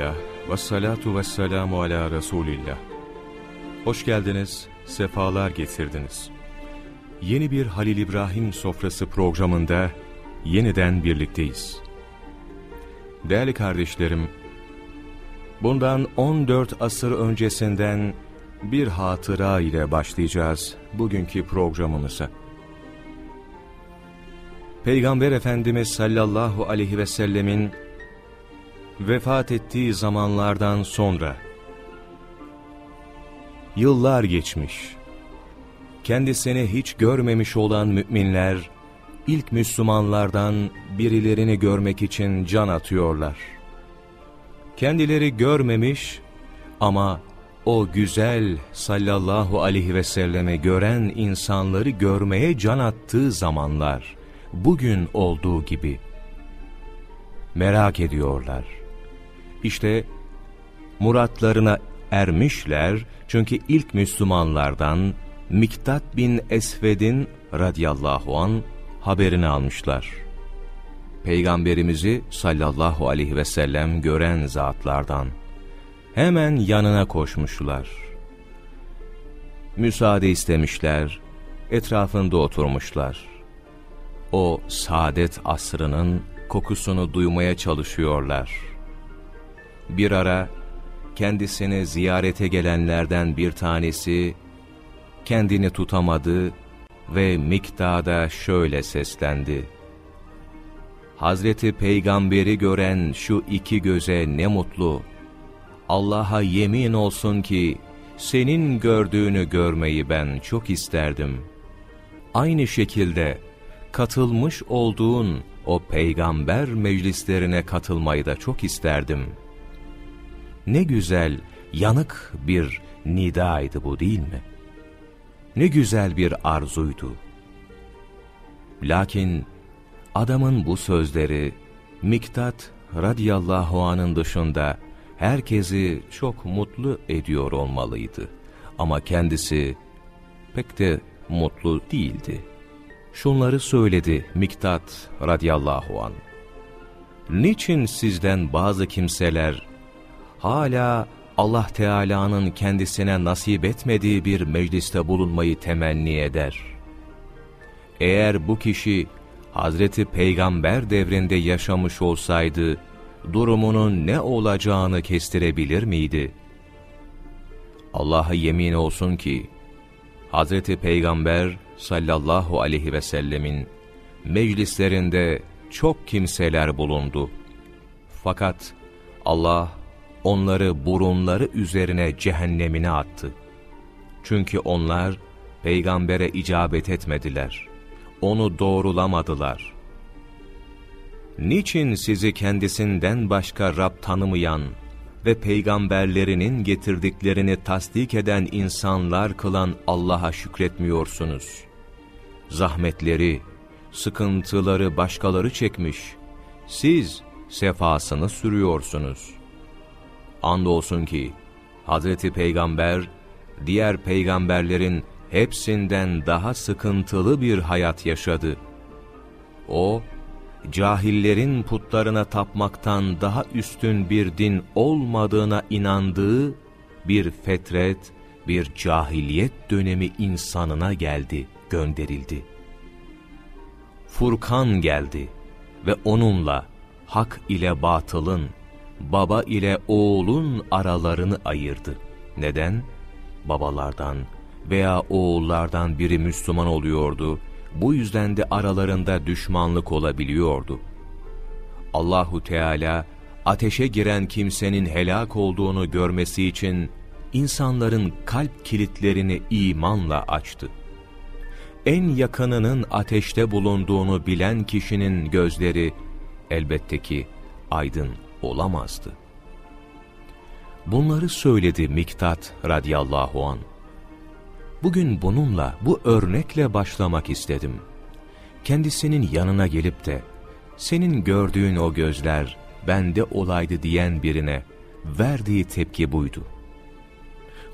Elhamdülillah ve salatu ve selamu ala Resulillah. Hoş geldiniz, sefalar getirdiniz. Yeni bir Halil İbrahim sofrası programında yeniden birlikteyiz. Değerli kardeşlerim, bundan 14 asır öncesinden bir hatıra ile başlayacağız bugünkü programımıza. Peygamber Efendimiz sallallahu aleyhi ve sellemin vefat ettiği zamanlardan sonra yıllar geçmiş. Kendisini hiç görmemiş olan müminler ilk Müslümanlardan birilerini görmek için can atıyorlar. Kendileri görmemiş ama o güzel sallallahu aleyhi ve selleme gören insanları görmeye can attığı zamanlar bugün olduğu gibi merak ediyorlar. İşte muratlarına ermişler çünkü ilk Müslümanlardan Miktat bin Esved'in radiyallahu an haberini almışlar. Peygamberimizi sallallahu aleyhi ve sellem gören zatlardan hemen yanına koşmuşlar. Müsaade istemişler, etrafında oturmuşlar. O saadet asrının kokusunu duymaya çalışıyorlar.'' Bir ara kendisini ziyarete gelenlerden bir tanesi kendini tutamadı ve miktada şöyle seslendi. Hazreti Peygamberi gören şu iki göze ne mutlu. Allah'a yemin olsun ki senin gördüğünü görmeyi ben çok isterdim. Aynı şekilde katılmış olduğun o peygamber meclislerine katılmayı da çok isterdim.'' Ne güzel, yanık bir nidaydı bu değil mi? Ne güzel bir arzuydu. Lakin adamın bu sözleri Miktat radiyallahu anın dışında herkesi çok mutlu ediyor olmalıydı. Ama kendisi pek de mutlu değildi. Şunları söyledi Miktat radiyallahu an. Niçin sizden bazı kimseler hala Allah Teala'nın kendisine nasip etmediği bir mecliste bulunmayı temenni eder. Eğer bu kişi Hazreti Peygamber devrinde yaşamış olsaydı, durumunun ne olacağını kestirebilir miydi? Allah'a yemin olsun ki, Hazreti Peygamber sallallahu aleyhi ve sellemin meclislerinde çok kimseler bulundu. Fakat Allah onları burunları üzerine cehennemine attı. Çünkü onlar peygambere icabet etmediler. Onu doğrulamadılar. Niçin sizi kendisinden başka Rab tanımayan ve peygamberlerinin getirdiklerini tasdik eden insanlar kılan Allah'a şükretmiyorsunuz? Zahmetleri, sıkıntıları başkaları çekmiş, siz sefasını sürüyorsunuz.'' Andolsun ki Hazreti Peygamber diğer peygamberlerin hepsinden daha sıkıntılı bir hayat yaşadı. O, cahillerin putlarına tapmaktan daha üstün bir din olmadığına inandığı bir fetret, bir cahiliyet dönemi insanına geldi, gönderildi. Furkan geldi ve onunla hak ile batılın, baba ile oğulun aralarını ayırdı. Neden? Babalardan veya oğullardan biri Müslüman oluyordu, bu yüzden de aralarında düşmanlık olabiliyordu. Allahu Teala ateşe giren kimsenin helak olduğunu görmesi için insanların kalp kilitlerini imanla açtı. En yakınının ateşte bulunduğunu bilen kişinin gözleri elbette ki aydın olamazdı. Bunları söyledi Miktat radıyallahu an. Bugün bununla, bu örnekle başlamak istedim. Kendisinin yanına gelip de, senin gördüğün o gözler bende olaydı diyen birine verdiği tepki buydu.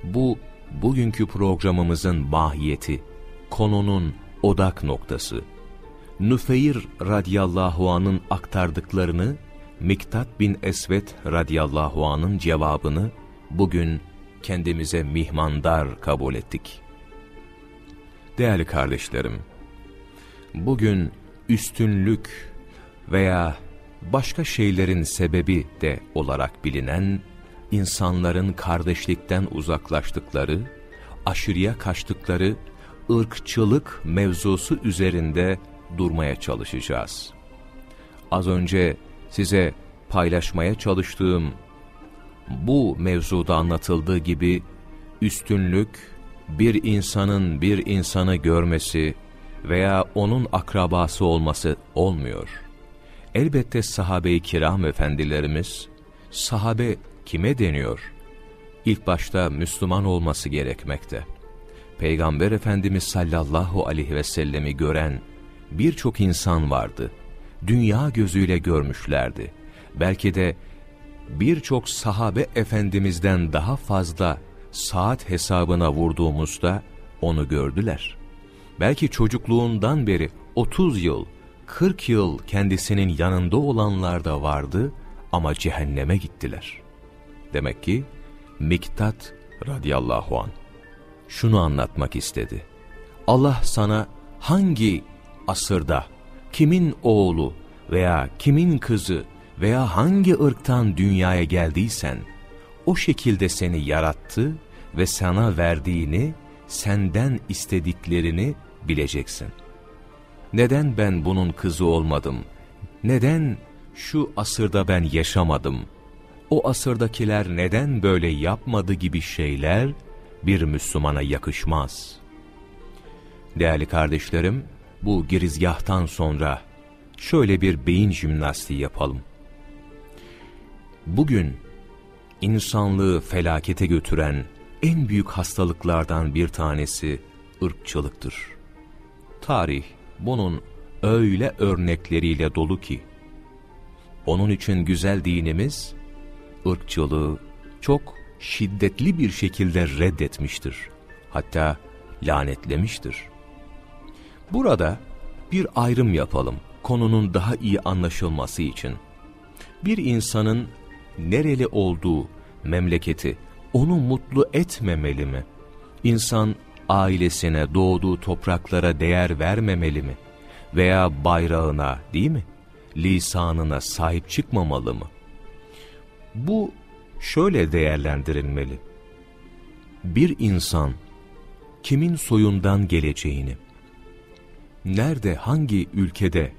Bu, bugünkü programımızın mahiyeti, konunun odak noktası. Nüfeyr radiyallahu anın aktardıklarını Miktat bin Esvet radıyallahu anın cevabını bugün kendimize mihmandar kabul ettik. Değerli kardeşlerim, bugün üstünlük veya başka şeylerin sebebi de olarak bilinen insanların kardeşlikten uzaklaştıkları, aşırıya kaçtıkları ırkçılık mevzusu üzerinde durmaya çalışacağız. Az önce size paylaşmaya çalıştığım bu mevzuda anlatıldığı gibi üstünlük bir insanın bir insanı görmesi veya onun akrabası olması olmuyor. Elbette sahabe-i kiram efendilerimiz, sahabe kime deniyor? İlk başta Müslüman olması gerekmekte. Peygamber Efendimiz sallallahu aleyhi ve sellemi gören birçok insan vardı. Dünya gözüyle görmüşlerdi. Belki de birçok sahabe efendimizden daha fazla saat hesabına vurduğumuzda onu gördüler. Belki çocukluğundan beri 30 yıl, 40 yıl kendisinin yanında olanlar da vardı ama cehenneme gittiler. Demek ki Miktat radıyallahu an şunu anlatmak istedi. Allah sana hangi asırda, kimin oğlu veya kimin kızı veya hangi ırktan dünyaya geldiysen, o şekilde seni yarattı ve sana verdiğini, senden istediklerini bileceksin. Neden ben bunun kızı olmadım? Neden şu asırda ben yaşamadım? O asırdakiler neden böyle yapmadı gibi şeyler bir Müslümana yakışmaz. Değerli kardeşlerim, bu girizgahtan sonra şöyle bir beyin jimnastiği yapalım. Bugün insanlığı felakete götüren en büyük hastalıklardan bir tanesi ırkçılıktır. Tarih bunun öyle örnekleriyle dolu ki, onun için güzel dinimiz, ırkçılığı çok şiddetli bir şekilde reddetmiştir. Hatta lanetlemiştir. Burada bir ayrım yapalım, konunun daha iyi anlaşılması için. Bir insanın nereli olduğu, memleketi, onu mutlu etmemeli mi? İnsan ailesine, doğduğu topraklara değer vermemeli mi? Veya bayrağına değil mi? Lisanına sahip çıkmamalı mı? Bu şöyle değerlendirilmeli. Bir insan kimin soyundan geleceğini, nerede hangi ülkede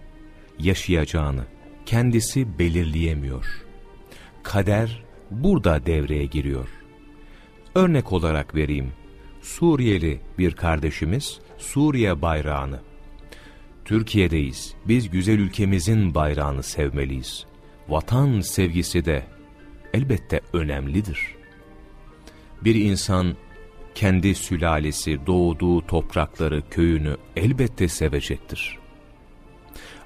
yaşayacağını kendisi belirleyemiyor. Kader burada devreye giriyor. Örnek olarak vereyim. Suriyeli bir kardeşimiz Suriye bayrağını. Türkiye'deyiz. Biz güzel ülkemizin bayrağını sevmeliyiz. Vatan sevgisi de elbette önemlidir. Bir insan kendi sülalesi, doğduğu toprakları, köyünü elbette sevecektir.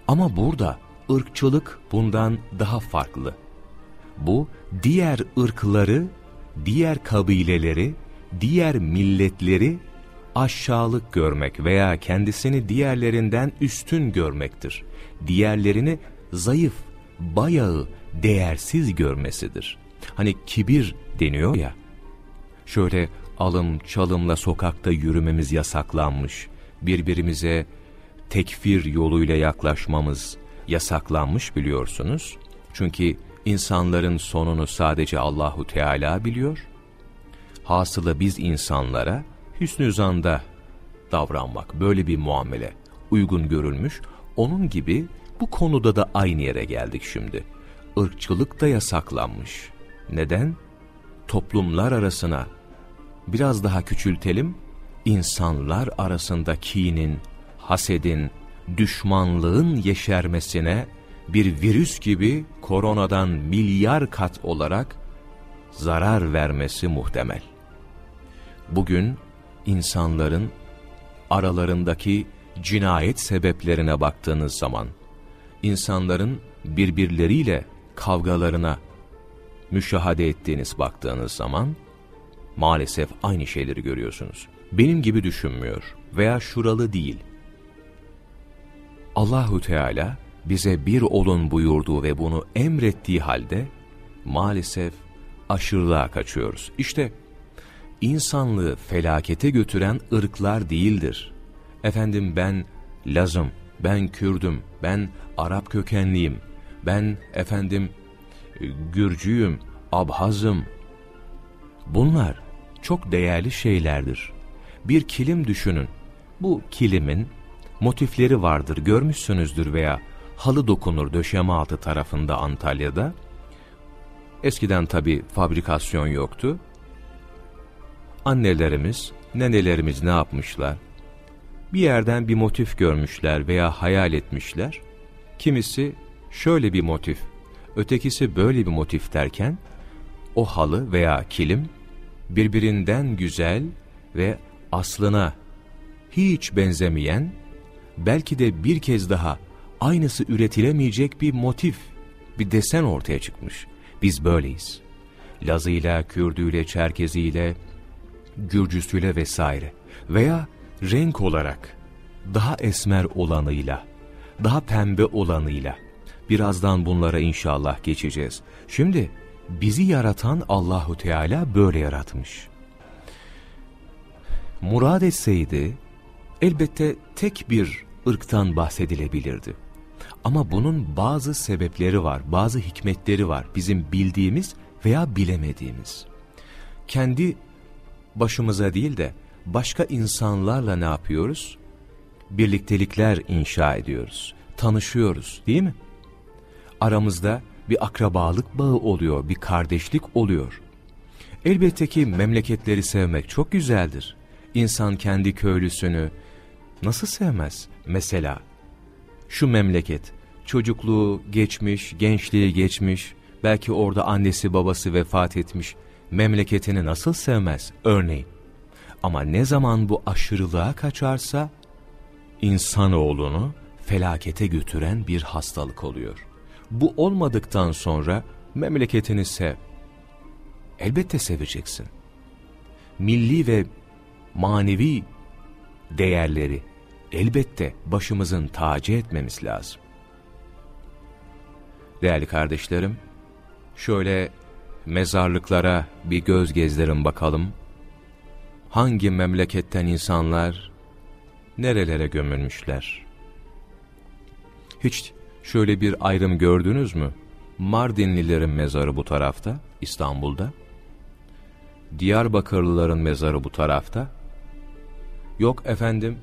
Ama burada ırkçılık bundan daha farklı. Bu diğer ırkları, diğer kabileleri, diğer milletleri aşağılık görmek veya kendisini diğerlerinden üstün görmektir. Diğerlerini zayıf, bayağı, değersiz görmesidir. Hani kibir deniyor ya, şöyle alım çalımla sokakta yürümemiz yasaklanmış, birbirimize tekfir yoluyla yaklaşmamız yasaklanmış biliyorsunuz. Çünkü insanların sonunu sadece Allahu Teala biliyor. Hasılı biz insanlara hüsnü zanda davranmak, böyle bir muamele uygun görülmüş. Onun gibi bu konuda da aynı yere geldik şimdi. Irkçılık da yasaklanmış. Neden? Toplumlar arasına biraz daha küçültelim, insanlar arasında kinin, hasedin, düşmanlığın yeşermesine bir virüs gibi koronadan milyar kat olarak zarar vermesi muhtemel. Bugün insanların aralarındaki cinayet sebeplerine baktığınız zaman, insanların birbirleriyle kavgalarına müşahede ettiğiniz baktığınız zaman, maalesef aynı şeyleri görüyorsunuz. Benim gibi düşünmüyor veya şuralı değil. Allahu Teala bize bir olun buyurduğu ve bunu emrettiği halde maalesef aşırılığa kaçıyoruz. İşte insanlığı felakete götüren ırklar değildir. Efendim ben Lazım, ben Kürdüm, ben Arap kökenliyim, ben efendim Gürcüyüm, Abhazım. Bunlar çok değerli şeylerdir. Bir kilim düşünün. Bu kilimin motifleri vardır, görmüşsünüzdür veya halı dokunur döşeme altı tarafında Antalya'da. Eskiden tabi fabrikasyon yoktu. Annelerimiz, nenelerimiz ne yapmışlar? Bir yerden bir motif görmüşler veya hayal etmişler. Kimisi şöyle bir motif, ötekisi böyle bir motif derken, o halı veya kilim birbirinden güzel ve aslına hiç benzemeyen, belki de bir kez daha aynısı üretilemeyecek bir motif, bir desen ortaya çıkmış. Biz böyleyiz. Lazıyla, Kürdüyle, Çerkeziyle, Gürcüsüyle vesaire. Veya renk olarak daha esmer olanıyla, daha pembe olanıyla. Birazdan bunlara inşallah geçeceğiz. Şimdi bizi yaratan Allahu Teala böyle yaratmış. Murad etseydi elbette tek bir ırktan bahsedilebilirdi. Ama bunun bazı sebepleri var, bazı hikmetleri var bizim bildiğimiz veya bilemediğimiz. Kendi başımıza değil de başka insanlarla ne yapıyoruz? Birliktelikler inşa ediyoruz, tanışıyoruz değil mi? Aramızda bir akrabalık bağı oluyor, bir kardeşlik oluyor. Elbette ki memleketleri sevmek çok güzeldir. İnsan kendi köylüsünü nasıl sevmez? Mesela şu memleket, çocukluğu geçmiş, gençliği geçmiş, belki orada annesi babası vefat etmiş, memleketini nasıl sevmez örneğin. Ama ne zaman bu aşırılığa kaçarsa, insanoğlunu felakete götüren bir hastalık oluyor. Bu olmadıktan sonra memleketini sev. Elbette seveceksin. Milli ve manevi değerleri elbette başımızın tacı etmemiz lazım. Değerli kardeşlerim, şöyle mezarlıklara bir göz gezdirin bakalım. Hangi memleketten insanlar nerelere gömülmüşler? Hiç şöyle bir ayrım gördünüz mü? Mardinlilerin mezarı bu tarafta, İstanbul'da. Diyarbakırlıların mezarı bu tarafta. Yok efendim,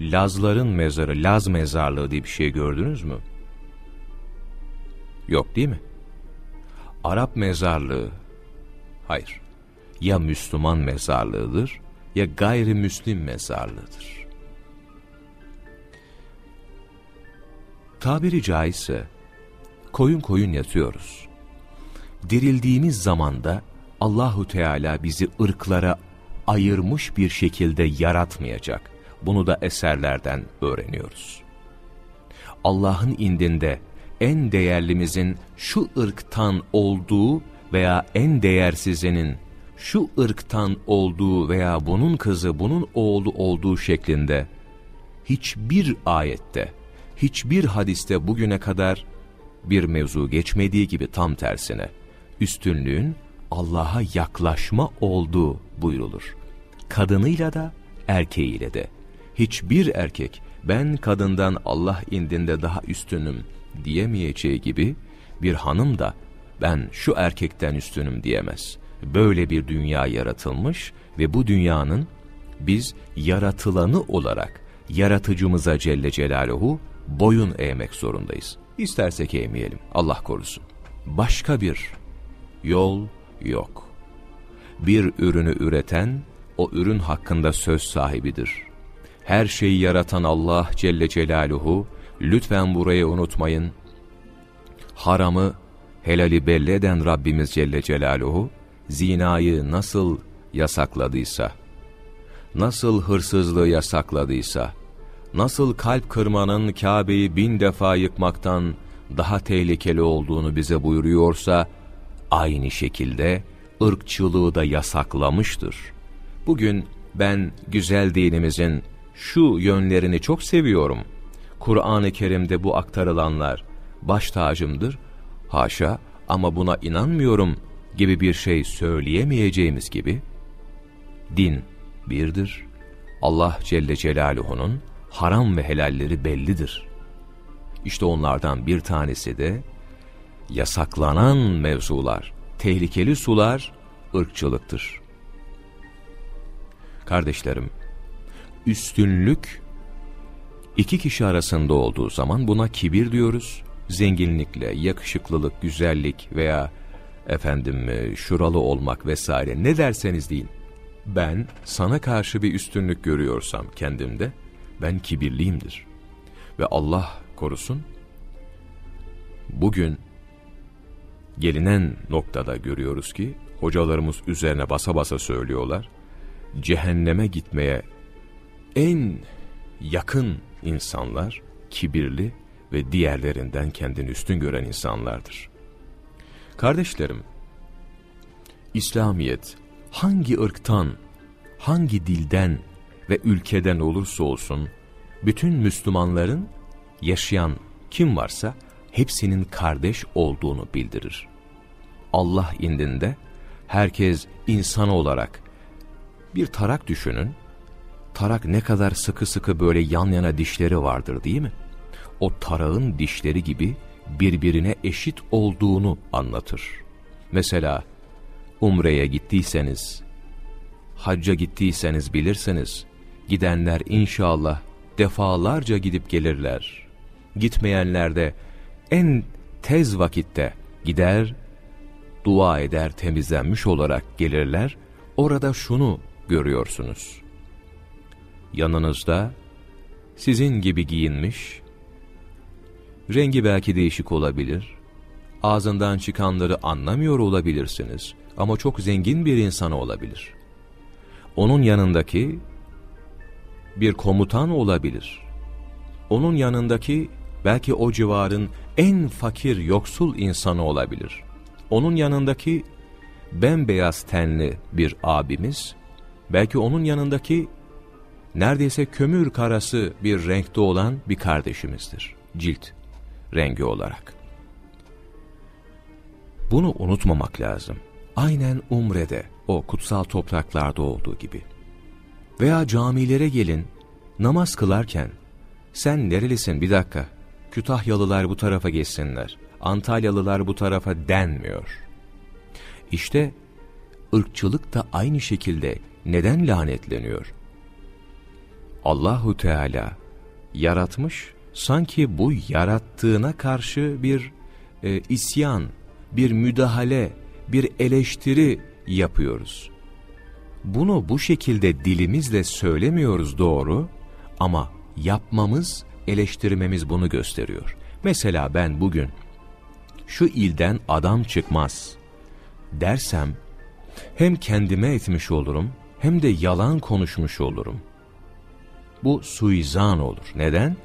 Lazların mezarı, Laz mezarlığı diye bir şey gördünüz mü? Yok değil mi? Arap mezarlığı, hayır. Ya Müslüman mezarlığıdır ya gayrimüslim mezarlığıdır. Tabiri caizse koyun koyun yatıyoruz. Dirildiğimiz zamanda Allahu Teala bizi ırklara ayırmış bir şekilde yaratmayacak. Bunu da eserlerden öğreniyoruz. Allah'ın indinde en değerlimizin şu ırktan olduğu veya en değersizinin şu ırktan olduğu veya bunun kızı, bunun oğlu olduğu şeklinde hiçbir ayette, hiçbir hadiste bugüne kadar bir mevzu geçmediği gibi tam tersine üstünlüğün Allah'a yaklaşma olduğu buyrulur. Kadınıyla da erkeğiyle de. Hiçbir erkek ben kadından Allah indinde daha üstünüm diyemeyeceği gibi bir hanım da ben şu erkekten üstünüm diyemez. Böyle bir dünya yaratılmış ve bu dünyanın biz yaratılanı olarak yaratıcımıza Celle Celaluhu boyun eğmek zorundayız. İstersek eğmeyelim Allah korusun. Başka bir yol yok. Bir ürünü üreten o ürün hakkında söz sahibidir. Her şeyi yaratan Allah Celle Celaluhu lütfen burayı unutmayın. Haramı, helali belli eden Rabbimiz Celle Celaluhu, zinayı nasıl yasakladıysa, nasıl hırsızlığı yasakladıysa, nasıl kalp kırmanın Kabe'yi bin defa yıkmaktan daha tehlikeli olduğunu bize buyuruyorsa, aynı şekilde ırkçılığı da yasaklamıştır. Bugün ben güzel dinimizin şu yönlerini çok seviyorum. Kur'an-ı Kerim'de bu aktarılanlar baş tacımdır. Haşa ama buna inanmıyorum gibi bir şey söyleyemeyeceğimiz gibi, din birdir. Allah Celle Celaluhu'nun haram ve helalleri bellidir. İşte onlardan bir tanesi de yasaklanan mevzular, tehlikeli sular, ırkçılıktır. Kardeşlerim, üstünlük iki kişi arasında olduğu zaman buna kibir diyoruz. Zenginlikle, yakışıklılık, güzellik veya efendim e, şuralı olmak vesaire ne derseniz deyin. Ben sana karşı bir üstünlük görüyorsam kendimde ben kibirliyimdir. Ve Allah korusun bugün gelinen noktada görüyoruz ki hocalarımız üzerine basa basa söylüyorlar. Cehenneme gitmeye en yakın insanlar kibirli ve diğerlerinden kendini üstün gören insanlardır. Kardeşlerim, İslamiyet hangi ırktan, hangi dilden ve ülkeden olursa olsun bütün Müslümanların yaşayan kim varsa hepsinin kardeş olduğunu bildirir. Allah indinde herkes insan olarak bir tarak düşünün. Tarak ne kadar sıkı sıkı böyle yan yana dişleri vardır değil mi? O tarağın dişleri gibi birbirine eşit olduğunu anlatır. Mesela Umre'ye gittiyseniz, hacca gittiyseniz bilirseniz, gidenler inşallah defalarca gidip gelirler. Gitmeyenler de en tez vakitte gider, dua eder temizlenmiş olarak gelirler. Orada şunu görüyorsunuz. Yanınızda sizin gibi giyinmiş, rengi belki değişik olabilir, ağzından çıkanları anlamıyor olabilirsiniz ama çok zengin bir insan olabilir. Onun yanındaki bir komutan olabilir. Onun yanındaki belki o civarın en fakir yoksul insanı olabilir. Onun yanındaki bembeyaz tenli bir abimiz, belki onun yanındaki neredeyse kömür karası bir renkte olan bir kardeşimizdir. Cilt rengi olarak. Bunu unutmamak lazım. Aynen Umre'de, o kutsal topraklarda olduğu gibi. Veya camilere gelin, namaz kılarken, sen nerelisin bir dakika, Kütahyalılar bu tarafa geçsinler, Antalyalılar bu tarafa denmiyor. İşte ırkçılık da aynı şekilde neden lanetleniyor? Allahu Teala yaratmış, sanki bu yarattığına karşı bir e, isyan, bir müdahale, bir eleştiri yapıyoruz. Bunu bu şekilde dilimizle söylemiyoruz doğru ama yapmamız, eleştirmemiz bunu gösteriyor. Mesela ben bugün şu ilden adam çıkmaz dersem hem kendime etmiş olurum hem de yalan konuşmuş olurum. Bu suizan olur. Neden?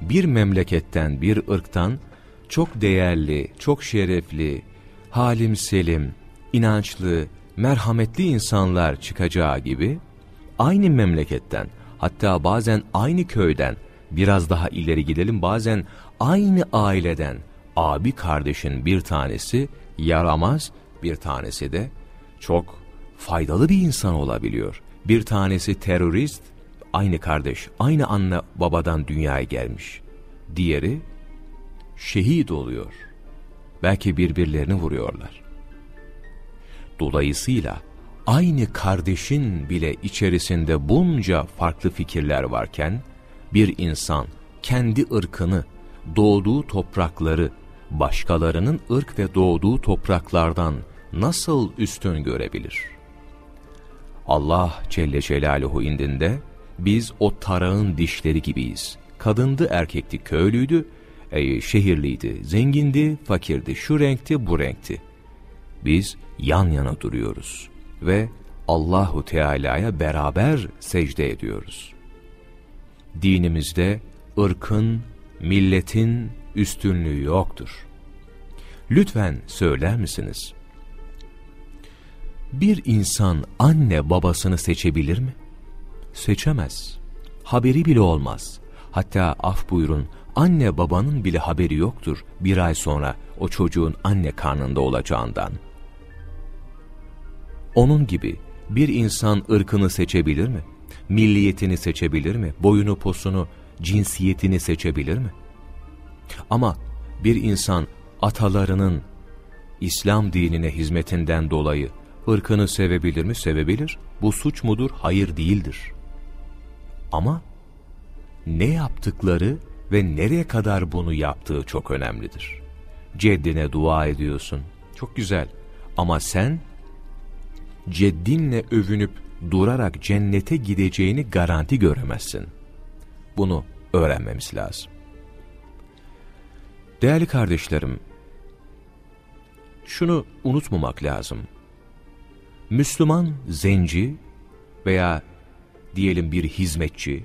Bir memleketten, bir ırktan çok değerli, çok şerefli, halim selim, inançlı, merhametli insanlar çıkacağı gibi, aynı memleketten, hatta bazen aynı köyden, biraz daha ileri gidelim, bazen aynı aileden, abi kardeşin bir tanesi yaramaz, bir tanesi de çok faydalı bir insan olabiliyor. Bir tanesi terörist, aynı kardeş, aynı anne babadan dünyaya gelmiş. Diğeri şehit oluyor. Belki birbirlerini vuruyorlar. Dolayısıyla aynı kardeşin bile içerisinde bunca farklı fikirler varken, bir insan kendi ırkını, doğduğu toprakları, başkalarının ırk ve doğduğu topraklardan nasıl üstün görebilir? Allah Celle Celaluhu indinde biz o tarağın dişleri gibiyiz. Kadındı, erkekti, köylüydü, şehirliydi, zengindi, fakirdi, şu renkti, bu renkti. Biz yan yana duruyoruz ve Allahu Teala'ya beraber secde ediyoruz. Dinimizde ırkın, milletin üstünlüğü yoktur. Lütfen söyler misiniz? Bir insan anne babasını seçebilir mi? Seçemez. Haberi bile olmaz. Hatta af buyurun anne babanın bile haberi yoktur bir ay sonra o çocuğun anne karnında olacağından. Onun gibi bir insan ırkını seçebilir mi? Milliyetini seçebilir mi? Boyunu posunu, cinsiyetini seçebilir mi? Ama bir insan atalarının İslam dinine hizmetinden dolayı ırkını sevebilir mi? Sevebilir. Bu suç mudur? Hayır değildir. Ama ne yaptıkları ve nereye kadar bunu yaptığı çok önemlidir. Ceddine dua ediyorsun. Çok güzel. Ama sen ceddinle övünüp durarak cennete gideceğini garanti göremezsin. Bunu öğrenmemiz lazım. Değerli kardeşlerim, şunu unutmamak lazım. Müslüman zenci veya diyelim bir hizmetçi,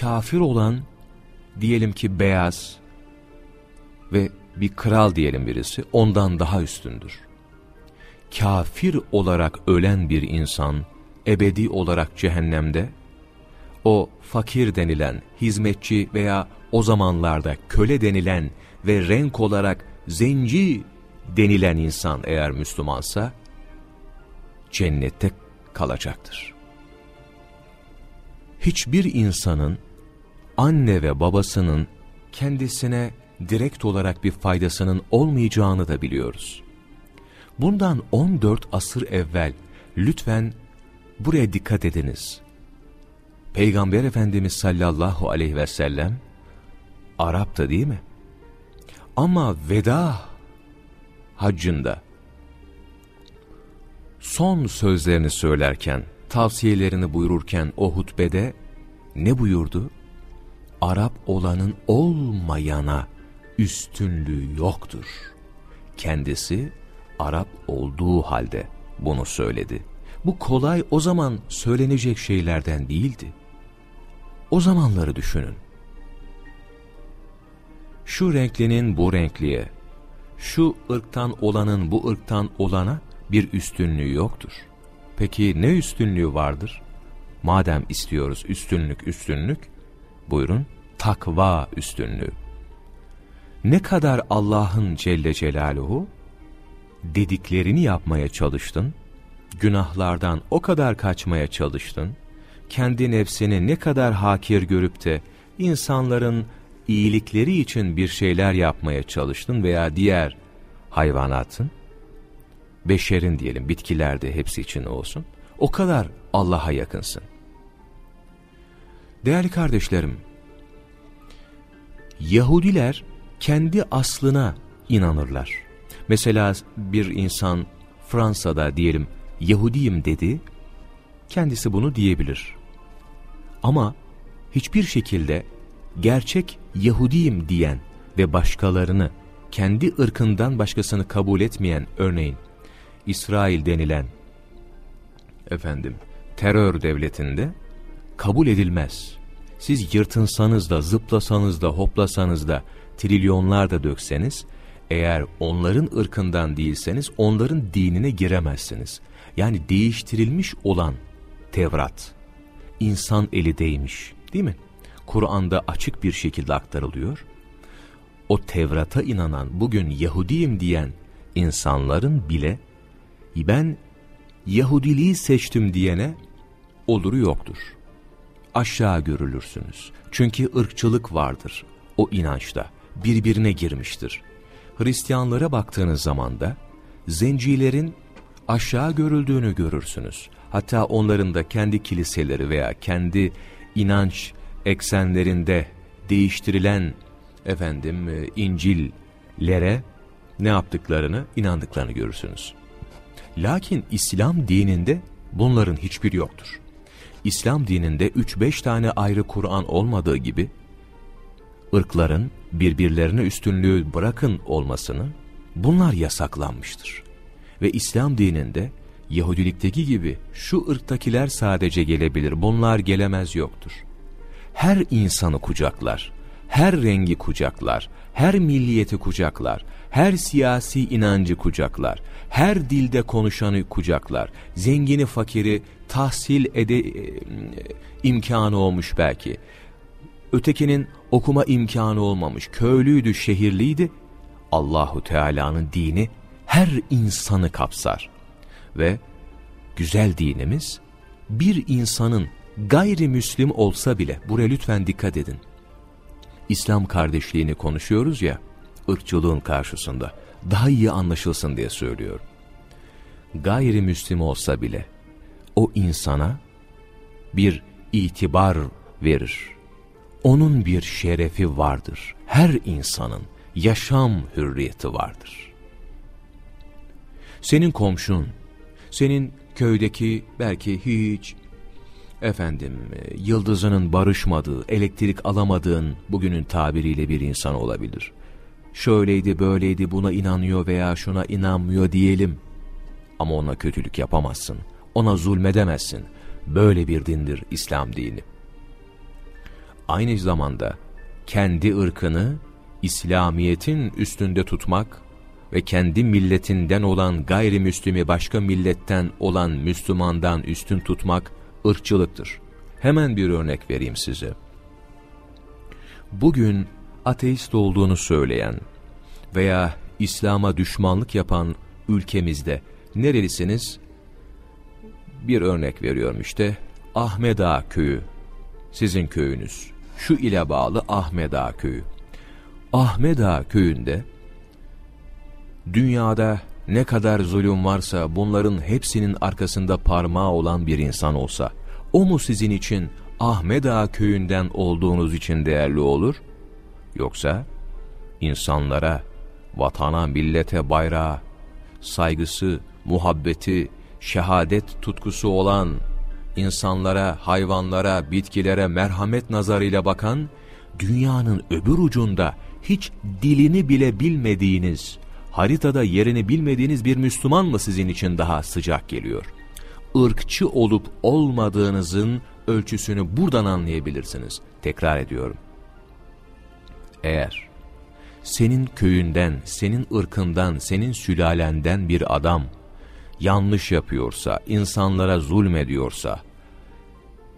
kafir olan diyelim ki beyaz ve bir kral diyelim birisi ondan daha üstündür. Kafir olarak ölen bir insan ebedi olarak cehennemde, o fakir denilen hizmetçi veya o zamanlarda köle denilen ve renk olarak zenci denilen insan eğer Müslümansa, cennette kalacaktır. Hiçbir insanın anne ve babasının kendisine direkt olarak bir faydasının olmayacağını da biliyoruz. Bundan 14 asır evvel lütfen buraya dikkat ediniz. Peygamber Efendimiz sallallahu aleyhi ve sellem Arap'ta değil mi? Ama veda haccında son sözlerini söylerken, tavsiyelerini buyururken o hutbede ne buyurdu? Arap olanın olmayana üstünlüğü yoktur. Kendisi Arap olduğu halde bunu söyledi. Bu kolay o zaman söylenecek şeylerden değildi. O zamanları düşünün. Şu renklinin bu renkliye, şu ırktan olanın bu ırktan olana bir üstünlüğü yoktur. Peki ne üstünlüğü vardır? Madem istiyoruz üstünlük üstünlük, buyurun takva üstünlüğü. Ne kadar Allah'ın Celle Celaluhu dediklerini yapmaya çalıştın, günahlardan o kadar kaçmaya çalıştın, kendi nefsini ne kadar hakir görüp de insanların iyilikleri için bir şeyler yapmaya çalıştın veya diğer hayvanatın, beşerin diyelim bitkilerde hepsi için olsun, o kadar Allah'a yakınsın. Değerli kardeşlerim, Yahudiler kendi aslına inanırlar. Mesela bir insan Fransa'da diyelim Yahudiyim dedi, kendisi bunu diyebilir. Ama hiçbir şekilde gerçek Yahudiyim diyen ve başkalarını kendi ırkından başkasını kabul etmeyen örneğin İsrail denilen efendim terör devletinde kabul edilmez. Siz yırtınsanız da, zıplasanız da, hoplasanız da, trilyonlar da dökseniz, eğer onların ırkından değilseniz onların dinine giremezsiniz. Yani değiştirilmiş olan Tevrat, insan eli değmiş değil mi? Kur'an'da açık bir şekilde aktarılıyor. O Tevrat'a inanan, bugün Yahudiyim diyen insanların bile ben Yahudiliği seçtim diyene oluru yoktur. Aşağı görülürsünüz. Çünkü ırkçılık vardır o inançta. Birbirine girmiştir. Hristiyanlara baktığınız zaman da zencilerin aşağı görüldüğünü görürsünüz. Hatta onların da kendi kiliseleri veya kendi inanç eksenlerinde değiştirilen efendim e, İncil'lere ne yaptıklarını, inandıklarını görürsünüz. Lakin İslam dininde bunların hiçbiri yoktur. İslam dininde 3-5 tane ayrı Kur'an olmadığı gibi, ırkların birbirlerine üstünlüğü bırakın olmasını, bunlar yasaklanmıştır. Ve İslam dininde Yahudilikteki gibi şu ırktakiler sadece gelebilir, bunlar gelemez yoktur. Her insanı kucaklar, her rengi kucaklar, her milliyeti kucaklar, her siyasi inancı kucaklar, her dilde konuşanı kucaklar, zengini fakiri tahsil ede, e, imkanı olmuş belki. Ötekinin okuma imkanı olmamış, köylüydü, şehirliydi. Allahu Teala'nın dini her insanı kapsar. Ve güzel dinimiz bir insanın gayrimüslim olsa bile, buraya lütfen dikkat edin. İslam kardeşliğini konuşuyoruz ya, ırkçılığın karşısında, daha iyi anlaşılsın diye söylüyorum. Gayrimüslim olsa bile, o insana bir itibar verir. Onun bir şerefi vardır. Her insanın yaşam hürriyeti vardır. Senin komşun, senin köydeki belki hiç efendim yıldızının barışmadığı, elektrik alamadığın bugünün tabiriyle bir insan olabilir. Şöyleydi böyleydi buna inanıyor veya şuna inanmıyor diyelim. Ama ona kötülük yapamazsın. Ona zulmedemezsin. Böyle bir dindir İslam dini. Aynı zamanda kendi ırkını İslamiyet'in üstünde tutmak ve kendi milletinden olan gayrimüslimi başka milletten olan Müslümandan üstün tutmak ırkçılıktır. Hemen bir örnek vereyim size. Bugün ateist olduğunu söyleyen veya İslam'a düşmanlık yapan ülkemizde nerelisiniz? Bir örnek veriyorum işte Ahmeda köyü sizin köyünüz. Şu ile bağlı Ahmeda köyü. Ahmeda köyünde dünyada ne kadar zulüm varsa bunların hepsinin arkasında parmağı olan bir insan olsa, o mu sizin için Ahmet Ağa köyünden olduğunuz için değerli olur? Yoksa insanlara, vatana, millete, bayrağa, saygısı, muhabbeti, şehadet tutkusu olan, insanlara, hayvanlara, bitkilere merhamet nazarıyla bakan, dünyanın öbür ucunda hiç dilini bile bilmediğiniz, haritada yerini bilmediğiniz bir Müslüman mı sizin için daha sıcak geliyor? Irkçı olup olmadığınızın ölçüsünü buradan anlayabilirsiniz. Tekrar ediyorum. Eğer senin köyünden, senin ırkından, senin sülalenden bir adam yanlış yapıyorsa, insanlara zulmediyorsa,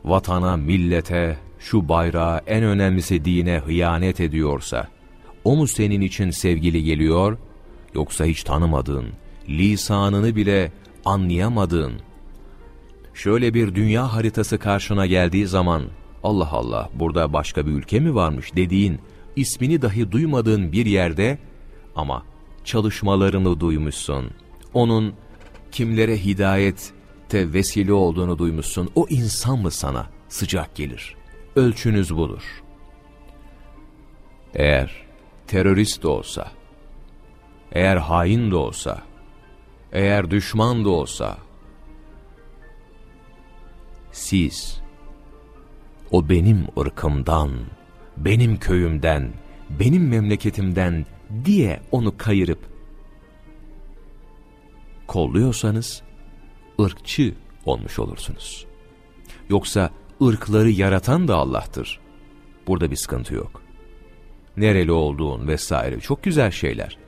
vatana, millete, şu bayrağa, en önemlisi dine hıyanet ediyorsa, o mu senin için sevgili geliyor, Yoksa hiç tanımadığın, lisanını bile anlayamadığın, şöyle bir dünya haritası karşına geldiği zaman, Allah Allah burada başka bir ülke mi varmış dediğin, ismini dahi duymadığın bir yerde ama çalışmalarını duymuşsun, onun kimlere hidayette vesile olduğunu duymuşsun, o insan mı sana sıcak gelir? Ölçünüz budur. Eğer terörist de olsa, eğer hain de olsa, eğer düşman da olsa, siz, o benim ırkımdan, benim köyümden, benim memleketimden diye onu kayırıp, kolluyorsanız, ırkçı olmuş olursunuz. Yoksa ırkları yaratan da Allah'tır. Burada bir sıkıntı yok. Nereli olduğun vesaire çok güzel şeyler.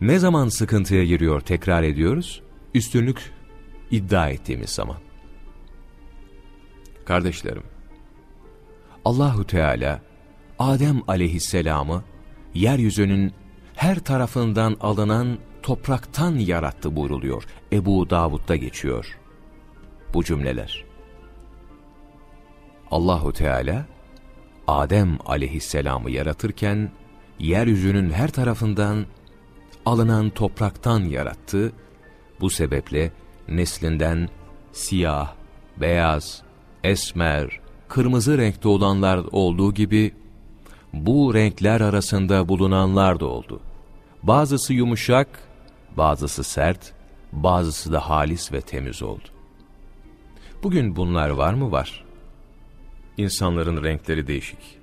Ne zaman sıkıntıya giriyor tekrar ediyoruz? Üstünlük iddia ettiğimiz zaman. Kardeşlerim, Allahu Teala Adem aleyhisselamı yeryüzünün her tarafından alınan topraktan yarattı buyruluyor. Ebu Davud'da geçiyor bu cümleler. Allahu Teala Adem aleyhisselamı yaratırken yeryüzünün her tarafından alınan topraktan yarattı. Bu sebeple neslinden siyah, beyaz, esmer, kırmızı renkte olanlar olduğu gibi bu renkler arasında bulunanlar da oldu. Bazısı yumuşak, bazısı sert, bazısı da halis ve temiz oldu. Bugün bunlar var mı? Var. İnsanların renkleri değişik.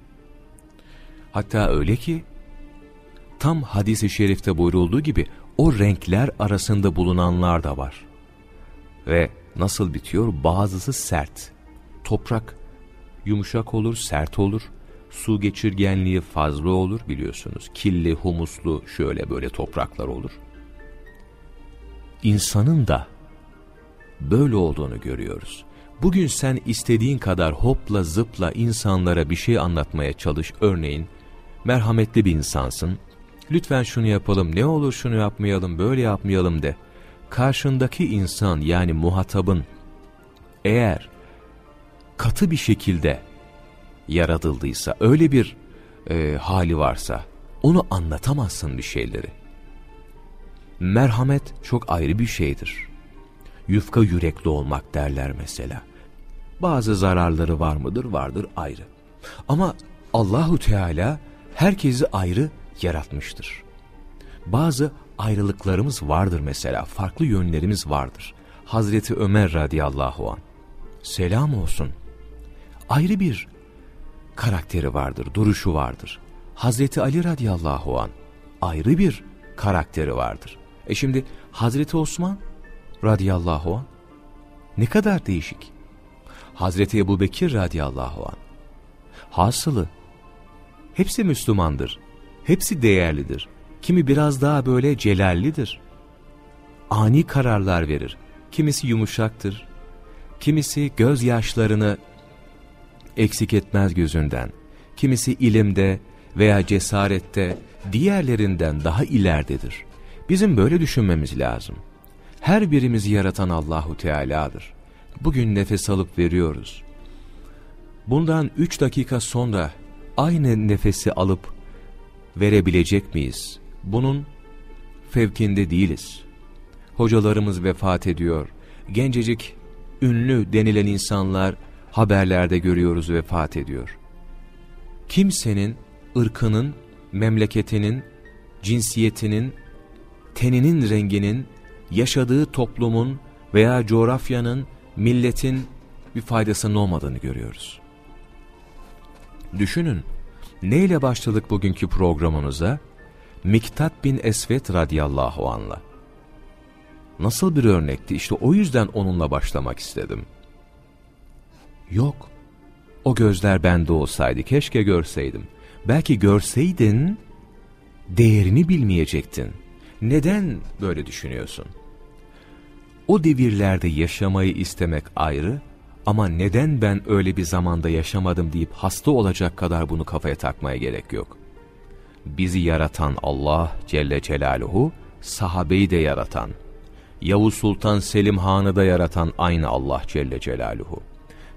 Hatta öyle ki tam hadis-i şerifte buyurulduğu gibi o renkler arasında bulunanlar da var. Ve nasıl bitiyor? Bazısı sert. Toprak yumuşak olur, sert olur. Su geçirgenliği fazla olur biliyorsunuz. Killi, humuslu şöyle böyle topraklar olur. İnsanın da böyle olduğunu görüyoruz. Bugün sen istediğin kadar hopla zıpla insanlara bir şey anlatmaya çalış. Örneğin merhametli bir insansın. Lütfen şunu yapalım, ne olur şunu yapmayalım, böyle yapmayalım de. Karşındaki insan yani muhatabın eğer katı bir şekilde yaratıldıysa, öyle bir e, hali varsa onu anlatamazsın bir şeyleri. Merhamet çok ayrı bir şeydir. Yufka yürekli olmak derler mesela. Bazı zararları var mıdır? Vardır ayrı. Ama Allahu Teala herkesi ayrı yaratmıştır. Bazı ayrılıklarımız vardır mesela, farklı yönlerimiz vardır. Hazreti Ömer radıyallahu an selam olsun. Ayrı bir karakteri vardır, duruşu vardır. Hazreti Ali radıyallahu an ayrı bir karakteri vardır. E şimdi Hazreti Osman radıyallahu an ne kadar değişik. Hazreti Ebu Bekir radıyallahu an. Hasılı hepsi Müslümandır. Hepsi değerlidir. Kimi biraz daha böyle celallidir. Ani kararlar verir. Kimisi yumuşaktır. Kimisi gözyaşlarını eksik etmez gözünden. Kimisi ilimde veya cesarette diğerlerinden daha ileridedir. Bizim böyle düşünmemiz lazım. Her birimizi yaratan Allahu Teala'dır. Bugün nefes alıp veriyoruz. Bundan üç dakika sonra aynı nefesi alıp verebilecek miyiz? Bunun fevkinde değiliz. Hocalarımız vefat ediyor. Gencecik, ünlü denilen insanlar haberlerde görüyoruz vefat ediyor. Kimsenin ırkının, memleketinin, cinsiyetinin, teninin renginin, yaşadığı toplumun veya coğrafyanın, milletin bir faydasının olmadığını görüyoruz. Düşünün, neyle başladık bugünkü programımıza? Miktat bin Esvet radiyallahu anla. Nasıl bir örnekti? İşte o yüzden onunla başlamak istedim. Yok. O gözler bende olsaydı keşke görseydim. Belki görseydin değerini bilmeyecektin. Neden böyle düşünüyorsun? O devirlerde yaşamayı istemek ayrı ama neden ben öyle bir zamanda yaşamadım deyip hasta olacak kadar bunu kafaya takmaya gerek yok. Bizi yaratan Allah Celle Celaluhu, sahabeyi de yaratan, Yavuz Sultan Selim Han'ı da yaratan aynı Allah Celle Celaluhu.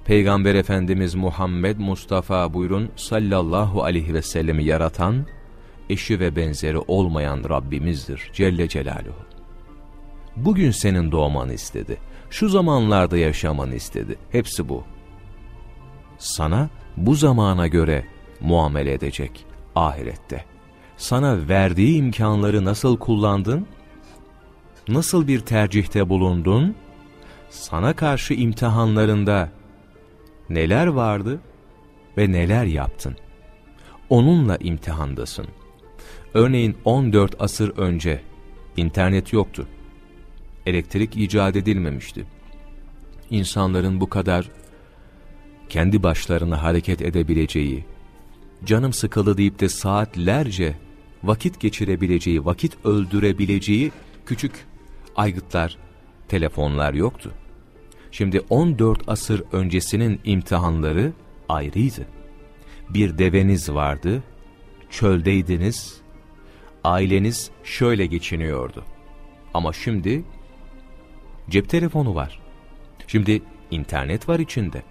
Peygamber Efendimiz Muhammed Mustafa buyurun sallallahu aleyhi ve sellemi yaratan, eşi ve benzeri olmayan Rabbimizdir Celle Celaluhu. Bugün senin doğmanı istedi. Şu zamanlarda yaşamanı istedi. Hepsi bu. Sana bu zamana göre muamele edecek ahirette. Sana verdiği imkanları nasıl kullandın? Nasıl bir tercihte bulundun? Sana karşı imtihanlarında neler vardı ve neler yaptın? Onunla imtihandasın. Örneğin 14 asır önce internet yoktu. Elektrik icat edilmemişti. İnsanların bu kadar kendi başlarına hareket edebileceği, canım sıkılı deyip de saatlerce vakit geçirebileceği, vakit öldürebileceği küçük aygıtlar, telefonlar yoktu. Şimdi 14 asır öncesinin imtihanları ayrıydı. Bir deveniz vardı, çöldeydiniz, aileniz şöyle geçiniyordu. Ama şimdi cep telefonu var. Şimdi internet var içinde.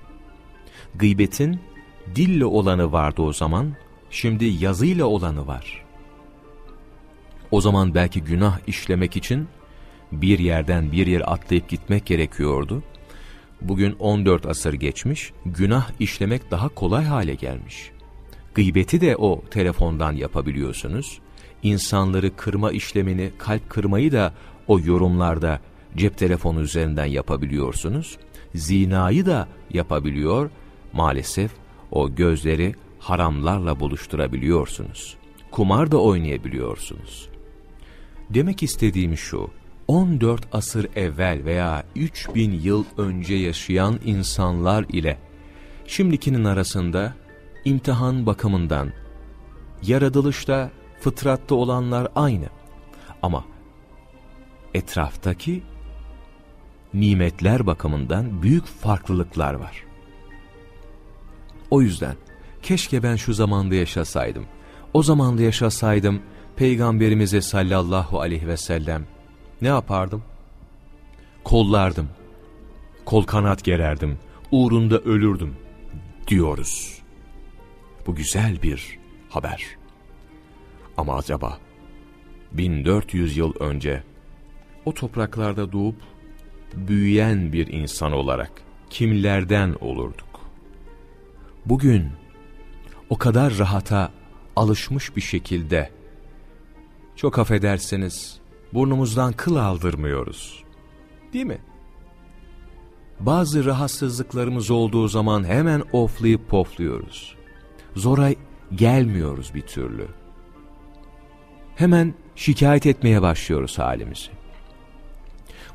Gıybetin dille olanı vardı o zaman, şimdi yazıyla olanı var. O zaman belki günah işlemek için bir yerden bir yer atlayıp gitmek gerekiyordu. Bugün 14 asır geçmiş, günah işlemek daha kolay hale gelmiş. Gıybeti de o telefondan yapabiliyorsunuz. İnsanları kırma işlemini, kalp kırmayı da o yorumlarda cep telefonu üzerinden yapabiliyorsunuz. Zinayı da yapabiliyor. Maalesef o gözleri haramlarla buluşturabiliyorsunuz. Kumar da oynayabiliyorsunuz. Demek istediğim şu, 14 asır evvel veya 3000 yıl önce yaşayan insanlar ile şimdikinin arasında imtihan bakımından yaratılışta, fıtratta olanlar aynı. Ama etraftaki nimetler bakımından büyük farklılıklar var. O yüzden keşke ben şu zamanda yaşasaydım. O zamanda yaşasaydım Peygamberimize sallallahu aleyhi ve sellem ne yapardım? Kollardım, kol kanat gererdim, uğrunda ölürdüm diyoruz. Bu güzel bir haber. Ama acaba 1400 yıl önce o topraklarda doğup büyüyen bir insan olarak kimlerden olurduk? Bugün o kadar rahata alışmış bir şekilde çok affedersiniz burnumuzdan kıl aldırmıyoruz. Değil mi? Bazı rahatsızlıklarımız olduğu zaman hemen oflayıp pofluyoruz. Zora gelmiyoruz bir türlü. Hemen şikayet etmeye başlıyoruz halimizi.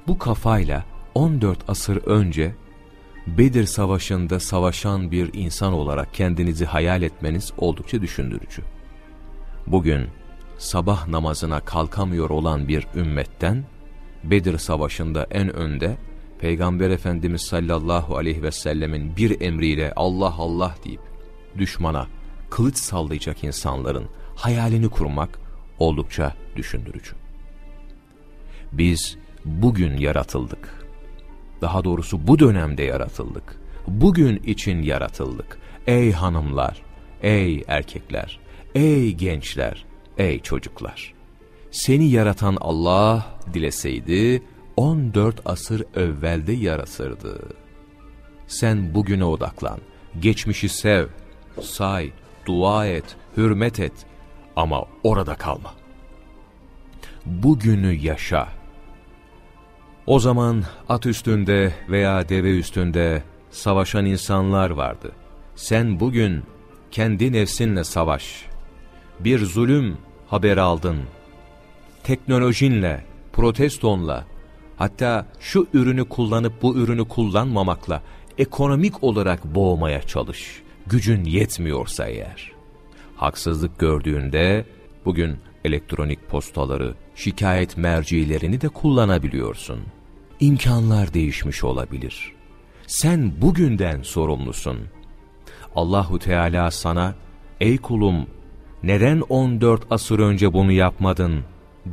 Bu kafayla 14 asır önce Bedir Savaşı'nda savaşan bir insan olarak kendinizi hayal etmeniz oldukça düşündürücü. Bugün sabah namazına kalkamıyor olan bir ümmetten Bedir Savaşı'nda en önde Peygamber Efendimiz sallallahu aleyhi ve sellemin bir emriyle Allah Allah deyip düşmana kılıç sallayacak insanların hayalini kurmak oldukça düşündürücü. Biz bugün yaratıldık. Daha doğrusu bu dönemde yaratıldık. Bugün için yaratıldık. Ey hanımlar, ey erkekler, ey gençler, ey çocuklar. Seni yaratan Allah dileseydi 14 asır evvelde yaratırdı. Sen bugüne odaklan, geçmişi sev, say, dua et, hürmet et ama orada kalma. Bugünü yaşa. O zaman at üstünde veya deve üstünde savaşan insanlar vardı. Sen bugün kendi nefsinle savaş. Bir zulüm haberi aldın. Teknolojinle, protestonla, hatta şu ürünü kullanıp bu ürünü kullanmamakla ekonomik olarak boğmaya çalış. Gücün yetmiyorsa eğer. Haksızlık gördüğünde bugün elektronik postaları, şikayet mercilerini de kullanabiliyorsun. İmkanlar değişmiş olabilir. Sen bugünden sorumlusun. Allahu Teala sana, ey kulum neden 14 asır önce bunu yapmadın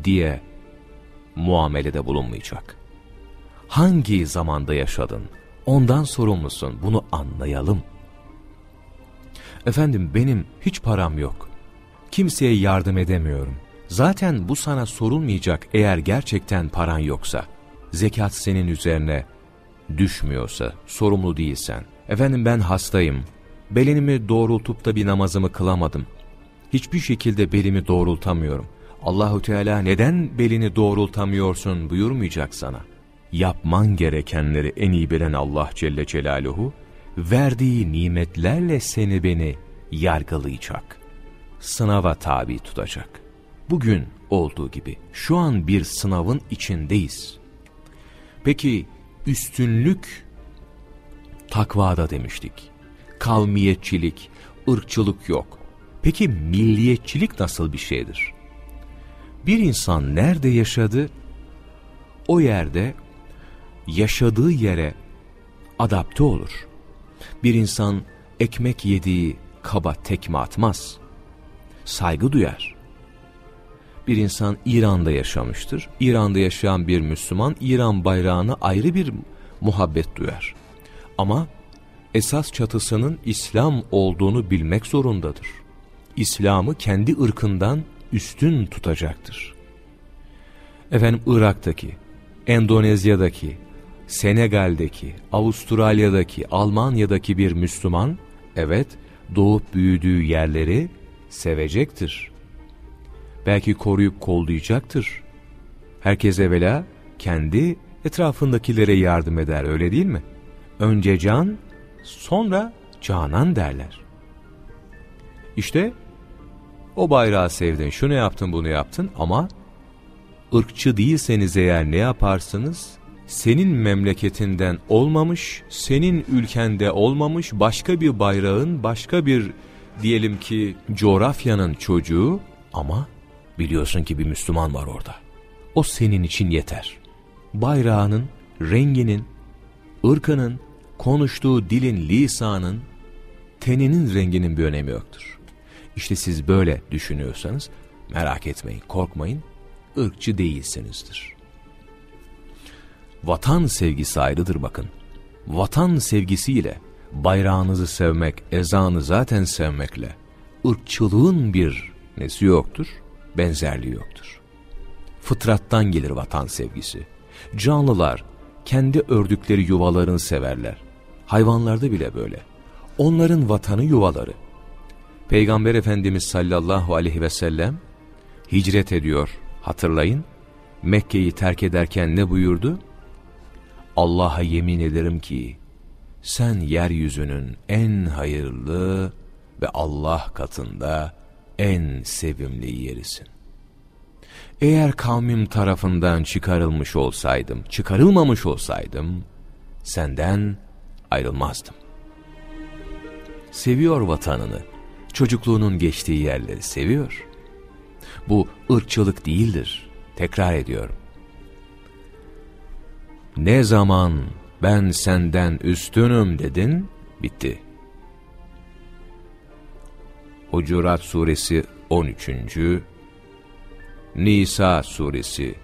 diye muamelede bulunmayacak. Hangi zamanda yaşadın? Ondan sorumlusun. Bunu anlayalım. Efendim benim hiç param yok. Kimseye yardım edemiyorum. Zaten bu sana sorulmayacak eğer gerçekten paran yoksa. Zekat senin üzerine düşmüyorsa, sorumlu değilsen. Efendim ben hastayım. Belenimi doğrultup da bir namazımı kılamadım. Hiçbir şekilde belimi doğrultamıyorum. Allahu Teala neden belini doğrultamıyorsun buyurmayacak sana. Yapman gerekenleri en iyi bilen Allah Celle Celaluhu, verdiği nimetlerle seni beni yargılayacak. Sınava tabi tutacak. Bugün olduğu gibi şu an bir sınavın içindeyiz. Peki üstünlük takvada demiştik. Kavmiyetçilik, ırkçılık yok. Peki milliyetçilik nasıl bir şeydir? Bir insan nerede yaşadı? O yerde yaşadığı yere adapte olur. Bir insan ekmek yediği kaba tekme atmaz. Saygı duyar. Bir insan İran'da yaşamıştır. İran'da yaşayan bir Müslüman İran bayrağına ayrı bir muhabbet duyar. Ama esas çatısının İslam olduğunu bilmek zorundadır. İslam'ı kendi ırkından üstün tutacaktır. Efendim Irak'taki, Endonezya'daki, Senegal'deki, Avustralya'daki, Almanya'daki bir Müslüman, evet doğup büyüdüğü yerleri sevecektir. Belki koruyup kollayacaktır. Herkes evvela kendi etrafındakilere yardım eder öyle değil mi? Önce can, sonra canan derler. İşte o bayrağı sevdin, şunu yaptın, bunu yaptın ama ırkçı değilseniz eğer ne yaparsınız? Senin memleketinden olmamış, senin ülkende olmamış başka bir bayrağın, başka bir diyelim ki coğrafyanın çocuğu ama biliyorsun ki bir Müslüman var orada. O senin için yeter. Bayrağının renginin, ırkının, konuştuğu dilin, lisanın, teninin renginin bir önemi yoktur. İşte siz böyle düşünüyorsanız merak etmeyin, korkmayın, ırkçı değilsinizdir. Vatan sevgisi ayrıdır bakın. Vatan sevgisiyle bayrağınızı sevmek, ezanı zaten sevmekle ırkçılığın bir nesi yoktur, benzerliği yoktur. Fıtrattan gelir vatan sevgisi. Canlılar kendi ördükleri yuvalarını severler. Hayvanlarda bile böyle. Onların vatanı yuvaları. Peygamber Efendimiz sallallahu aleyhi ve sellem hicret ediyor hatırlayın. Mekke'yi terk ederken ne buyurdu? Allah'a yemin ederim ki sen yeryüzünün en hayırlı ve Allah katında en sevimli yerisin. Eğer kavmim tarafından çıkarılmış olsaydım, çıkarılmamış olsaydım, senden ayrılmazdım. Seviyor vatanını, çocukluğunun geçtiği yerleri seviyor. Bu ırkçılık değildir, tekrar ediyorum. Ne zaman ben senden üstünüm dedin, bitti. Hucurat suresi 13. Nisa suresi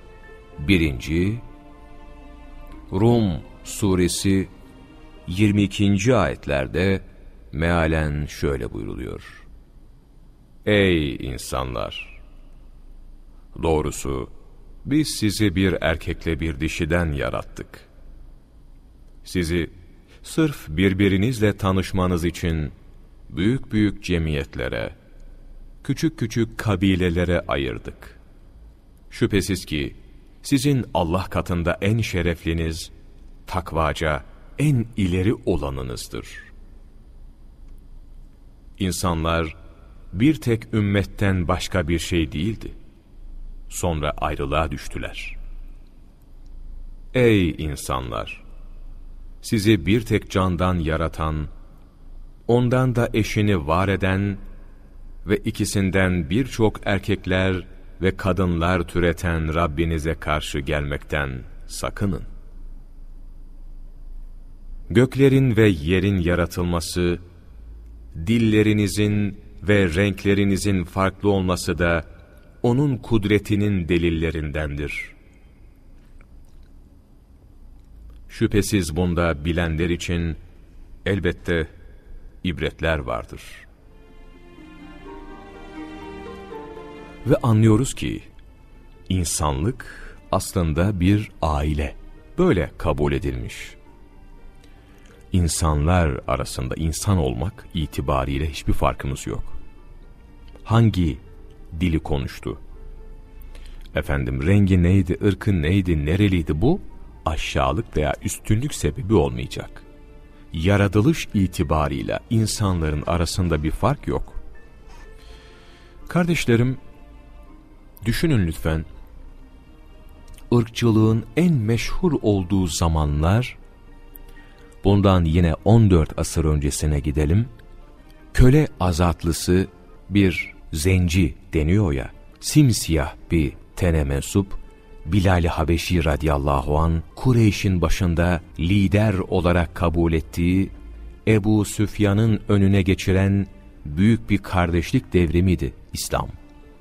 1. Rum suresi 22. ayetlerde mealen şöyle buyruluyor. Ey insanlar! Doğrusu biz sizi bir erkekle bir dişiden yarattık. Sizi sırf birbirinizle tanışmanız için büyük büyük cemiyetlere, küçük küçük kabilelere ayırdık. Şüphesiz ki sizin Allah katında en şerefliniz, takvaca en ileri olanınızdır. İnsanlar bir tek ümmetten başka bir şey değildi. Sonra ayrılığa düştüler. Ey insanlar! Sizi bir tek candan yaratan, ondan da eşini var eden ve ikisinden birçok erkekler ve kadınlar türeten Rabbinize karşı gelmekten sakının. Göklerin ve yerin yaratılması, dillerinizin ve renklerinizin farklı olması da O'nun kudretinin delillerindendir. Şüphesiz bunda bilenler için elbette ibretler vardır. Ve anlıyoruz ki insanlık aslında bir aile. Böyle kabul edilmiş. İnsanlar arasında insan olmak itibariyle hiçbir farkımız yok. Hangi dili konuştu? Efendim rengi neydi, ırkı neydi, nereliydi bu? Aşağılık veya üstünlük sebebi olmayacak yaratılış itibarıyla insanların arasında bir fark yok. Kardeşlerim, düşünün lütfen, ırkçılığın en meşhur olduğu zamanlar, bundan yine 14 asır öncesine gidelim, köle azatlısı bir zenci deniyor ya, simsiyah bir tene mensup, Bilal-i Habeşi radıyallahu an Kureyş'in başında lider olarak kabul ettiği Ebu Süfyan'ın önüne geçiren büyük bir kardeşlik devrimiydi İslam.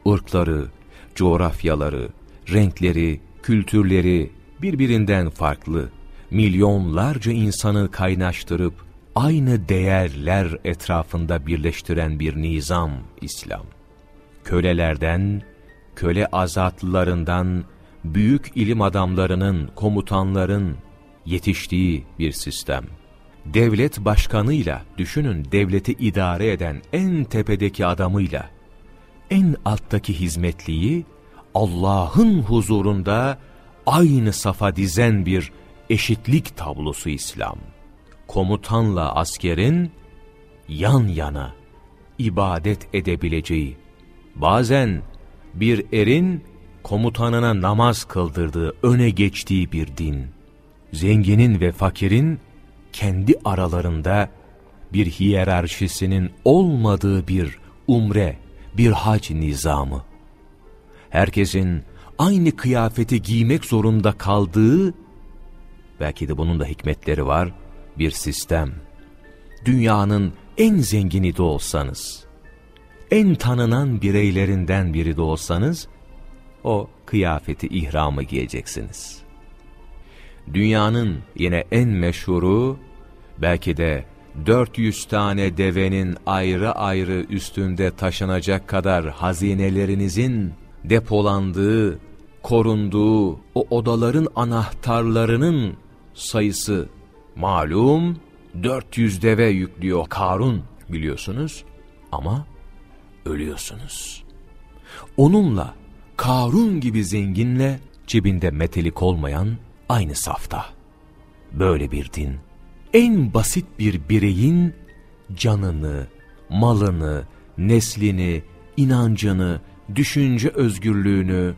Irkları, coğrafyaları, renkleri, kültürleri birbirinden farklı, milyonlarca insanı kaynaştırıp aynı değerler etrafında birleştiren bir nizam İslam. Kölelerden, köle azatlılarından, büyük ilim adamlarının, komutanların yetiştiği bir sistem. Devlet başkanıyla, düşünün devleti idare eden en tepedeki adamıyla, en alttaki hizmetliyi Allah'ın huzurunda aynı safa dizen bir eşitlik tablosu İslam. Komutanla askerin yan yana ibadet edebileceği, bazen bir erin komutanına namaz kıldırdığı, öne geçtiği bir din. Zenginin ve fakirin kendi aralarında bir hiyerarşisinin olmadığı bir umre, bir hac nizamı. Herkesin aynı kıyafeti giymek zorunda kaldığı belki de bunun da hikmetleri var, bir sistem. Dünyanın en zengini de olsanız, en tanınan bireylerinden biri de olsanız, o kıyafeti, ihramı giyeceksiniz. Dünyanın yine en meşhuru, belki de 400 tane devenin ayrı ayrı üstünde taşınacak kadar hazinelerinizin depolandığı, korunduğu o odaların anahtarlarının sayısı malum 400 deve yüklüyor Karun biliyorsunuz ama ölüyorsunuz. Onunla Karun gibi zenginle cebinde metelik olmayan aynı safta. Böyle bir din en basit bir bireyin canını, malını, neslini, inancını, düşünce özgürlüğünü,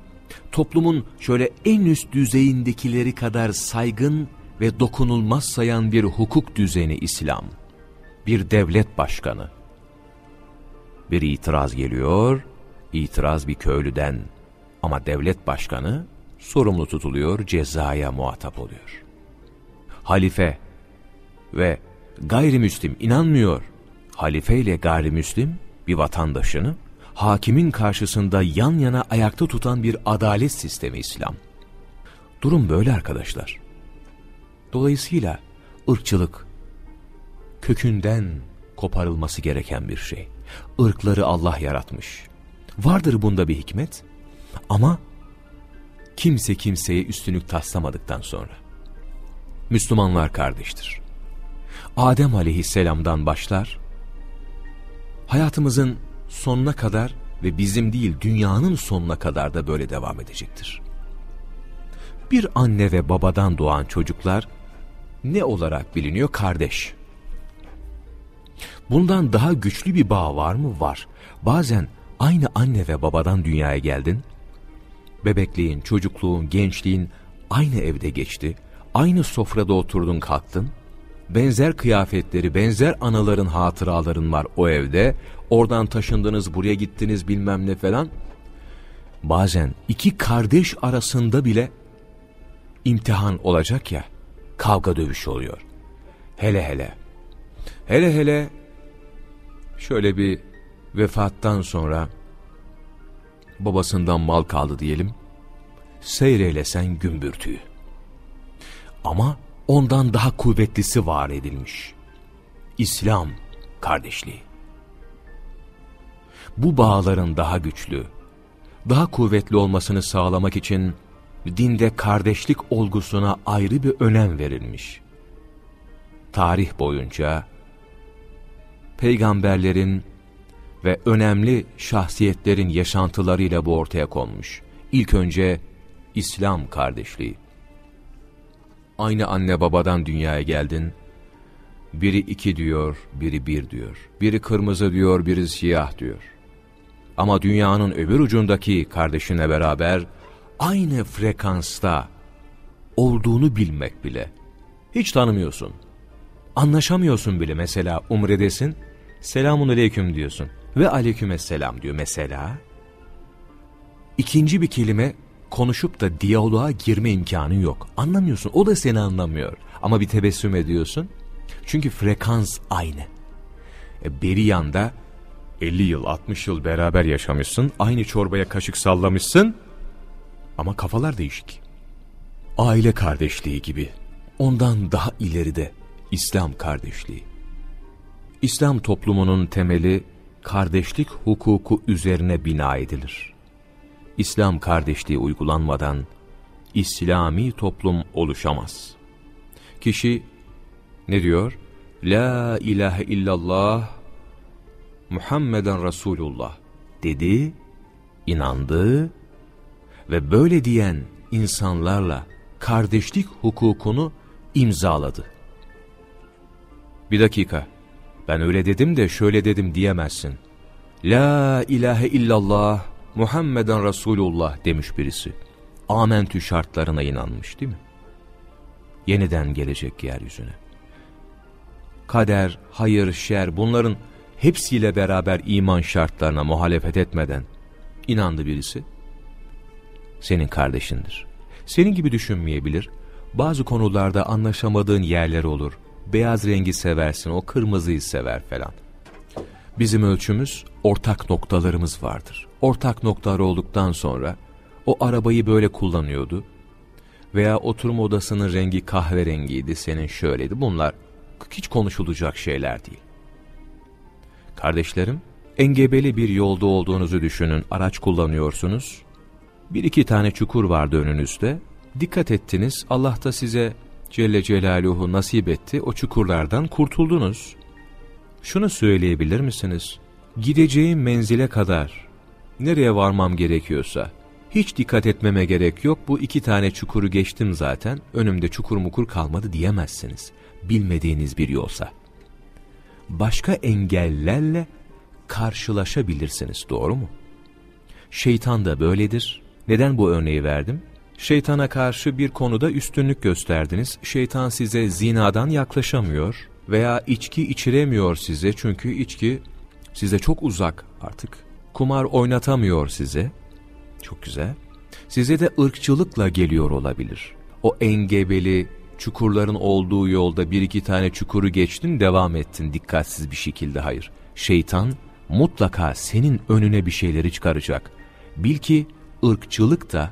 toplumun şöyle en üst düzeyindekileri kadar saygın ve dokunulmaz sayan bir hukuk düzeni İslam. Bir devlet başkanı. Bir itiraz geliyor, itiraz bir köylüden. Ama devlet başkanı sorumlu tutuluyor, cezaya muhatap oluyor. Halife ve gayrimüslim inanmıyor. Halife ile gayrimüslim bir vatandaşını hakimin karşısında yan yana ayakta tutan bir adalet sistemi İslam. Durum böyle arkadaşlar. Dolayısıyla ırkçılık kökünden koparılması gereken bir şey. Irkları Allah yaratmış. Vardır bunda bir hikmet ama kimse kimseye üstünlük taslamadıktan sonra. Müslümanlar kardeştir. Adem aleyhisselamdan başlar, hayatımızın sonuna kadar ve bizim değil dünyanın sonuna kadar da böyle devam edecektir. Bir anne ve babadan doğan çocuklar ne olarak biliniyor? Kardeş. Bundan daha güçlü bir bağ var mı? Var. Bazen aynı anne ve babadan dünyaya geldin, bebekliğin, çocukluğun, gençliğin aynı evde geçti, aynı sofrada oturdun kalktın, benzer kıyafetleri, benzer anaların hatıraların var o evde. Oradan taşındınız, buraya gittiniz bilmem ne falan. Bazen iki kardeş arasında bile imtihan olacak ya, kavga dövüş oluyor. Hele hele, hele hele şöyle bir vefattan sonra babasından mal kaldı diyelim, seyreylesen gümbürtüyü. Ama ondan daha kuvvetlisi var edilmiş. İslam kardeşliği. Bu bağların daha güçlü, daha kuvvetli olmasını sağlamak için dinde kardeşlik olgusuna ayrı bir önem verilmiş. Tarih boyunca peygamberlerin ve önemli şahsiyetlerin yaşantılarıyla bu ortaya konmuş. İlk önce İslam kardeşliği. Aynı anne babadan dünyaya geldin. Biri iki diyor, biri bir diyor. Biri kırmızı diyor, biri siyah diyor. Ama dünyanın öbür ucundaki kardeşine beraber aynı frekansta olduğunu bilmek bile. Hiç tanımıyorsun. Anlaşamıyorsun bile mesela umredesin. Selamun aleyküm diyorsun. Ve aleykümesselam diyor mesela. İkinci bir kelime konuşup da diyaloğa girme imkanı yok. Anlamıyorsun. O da seni anlamıyor. Ama bir tebessüm ediyorsun. Çünkü frekans aynı. E, beri yanda 50 yıl 60 yıl beraber yaşamışsın. Aynı çorbaya kaşık sallamışsın. Ama kafalar değişik. Aile kardeşliği gibi. Ondan daha ileride İslam kardeşliği. İslam toplumunun temeli kardeşlik hukuku üzerine bina edilir. İslam kardeşliği uygulanmadan İslami toplum oluşamaz. Kişi ne diyor? La ilahe illallah Muhammeden Resulullah dedi, inandı ve böyle diyen insanlarla kardeşlik hukukunu imzaladı. Bir dakika, ben öyle dedim de şöyle dedim diyemezsin. La ilahe illallah Muhammeden Resulullah demiş birisi. Amentü şartlarına inanmış değil mi? Yeniden gelecek yeryüzüne. Kader, hayır, şer bunların hepsiyle beraber iman şartlarına muhalefet etmeden inandı birisi. Senin kardeşindir. Senin gibi düşünmeyebilir. Bazı konularda anlaşamadığın yerler olur. Beyaz rengi seversin, o kırmızıyı sever falan. Bizim ölçümüz ortak noktalarımız vardır. Ortak noktalar olduktan sonra o arabayı böyle kullanıyordu. Veya oturma odasının rengi kahverengiydi, senin şöyleydi. Bunlar hiç konuşulacak şeyler değil. Kardeşlerim, engebeli bir yolda olduğunuzu düşünün, araç kullanıyorsunuz. Bir iki tane çukur vardı önünüzde. Dikkat ettiniz, Allah da size Celle Celaluhu nasip etti, o çukurlardan kurtuldunuz. Şunu söyleyebilir misiniz? Gideceğim menzile kadar, nereye varmam gerekiyorsa, hiç dikkat etmeme gerek yok, bu iki tane çukuru geçtim zaten, önümde çukur mukur kalmadı diyemezsiniz. Bilmediğiniz bir yolsa. Başka engellerle karşılaşabilirsiniz, doğru mu? Şeytan da böyledir. Neden bu örneği verdim? Şeytana karşı bir konuda üstünlük gösterdiniz. Şeytan size zinadan yaklaşamıyor veya içki içiremiyor size çünkü içki size çok uzak artık. Kumar oynatamıyor size. Çok güzel. Size de ırkçılıkla geliyor olabilir. O engebeli çukurların olduğu yolda bir iki tane çukuru geçtin devam ettin dikkatsiz bir şekilde hayır. Şeytan mutlaka senin önüne bir şeyleri çıkaracak. Bil ki ırkçılık da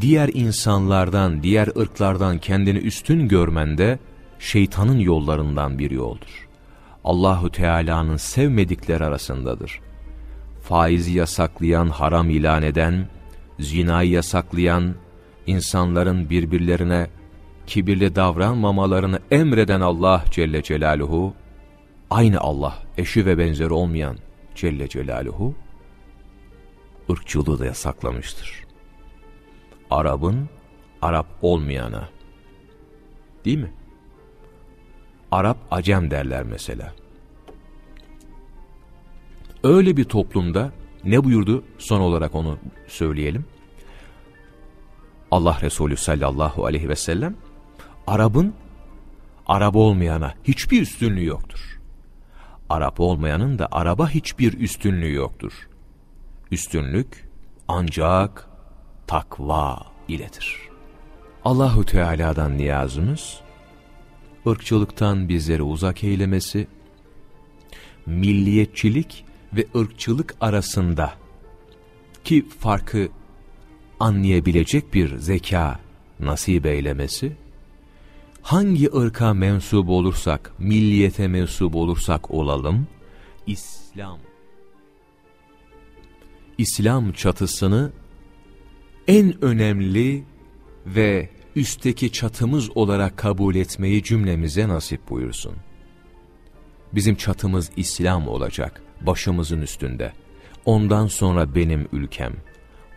diğer insanlardan, diğer ırklardan kendini üstün görmende şeytanın yollarından bir yoldur. Allahu Teala'nın sevmedikleri arasındadır. Faizi yasaklayan, haram ilan eden, zinayı yasaklayan, insanların birbirlerine kibirli davranmamalarını emreden Allah Celle Celaluhu, aynı Allah, eşi ve benzeri olmayan Celle Celaluhu, ırkçılığı da yasaklamıştır. Arap'ın Arap olmayana. Değil mi? Arap Acem derler mesela. Öyle bir toplumda ne buyurdu son olarak onu söyleyelim. Allah Resulü sallallahu aleyhi ve sellem Arap'ın Arap olmayana hiçbir üstünlüğü yoktur. Arap olmayanın da Araba hiçbir üstünlüğü yoktur. Üstünlük ancak takva iledir. Allahu Teala'dan niyazımız, ırkçılıktan bizleri uzak eylemesi, milliyetçilik ve ırkçılık arasında ki farkı anlayabilecek bir zeka nasip eylemesi, hangi ırka mensup olursak, milliyete mensup olursak olalım, İslam, İslam çatısını en önemli ve üstteki çatımız olarak kabul etmeyi cümlemize nasip buyursun. Bizim çatımız İslam olacak, başımızın üstünde. Ondan sonra benim ülkem,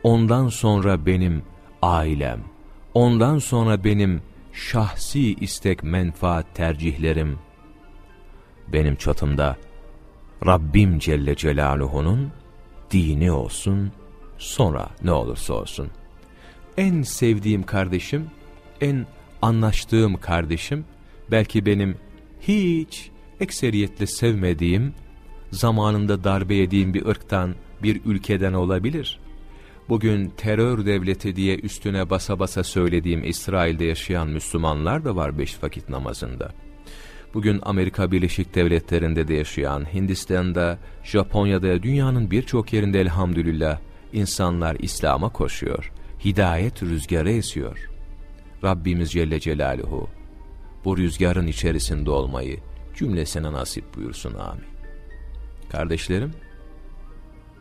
ondan sonra benim ailem, ondan sonra benim şahsi istek menfaat tercihlerim. Benim çatımda Rabbim Celle Celaluhu'nun dini olsun, sonra ne olursa olsun. En sevdiğim kardeşim, en anlaştığım kardeşim, belki benim hiç ekseriyetle sevmediğim, zamanında darbe yediğim bir ırktan, bir ülkeden olabilir. Bugün terör devleti diye üstüne basa basa söylediğim İsrail'de yaşayan Müslümanlar da var beş vakit namazında. Bugün Amerika Birleşik Devletleri'nde de yaşayan, Hindistan'da, Japonya'da, dünyanın birçok yerinde elhamdülillah insanlar İslam'a koşuyor. Hidayet rüzgarı esiyor. Rabbimiz Celle Celaluhu bu rüzgarın içerisinde olmayı cümlesine nasip buyursun amin. Kardeşlerim,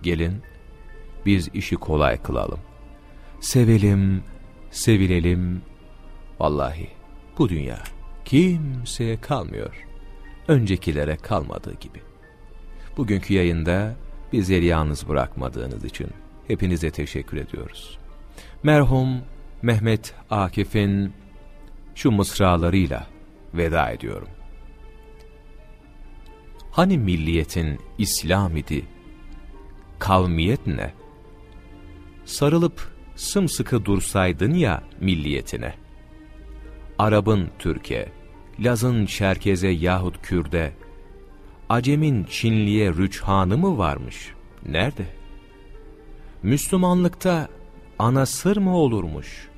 gelin biz işi kolay kılalım. Sevelim, sevilelim. Vallahi bu dünya kimseye kalmıyor. Öncekilere kalmadığı gibi. Bugünkü yayında bizleri yalnız bırakmadığınız için hepinize teşekkür ediyoruz. Merhum Mehmet Akif'in şu mısralarıyla veda ediyorum. Hani milliyetin İslam idi? Kavmiyet ne? Sarılıp sımsıkı dursaydın ya milliyetine. Arap'ın Türkiye, Laz'ın Çerkez'e yahut Kürde, Acem'in Çinli'ye rüçhanı mı varmış? Nerede? Müslümanlıkta ana sır mı olurmuş?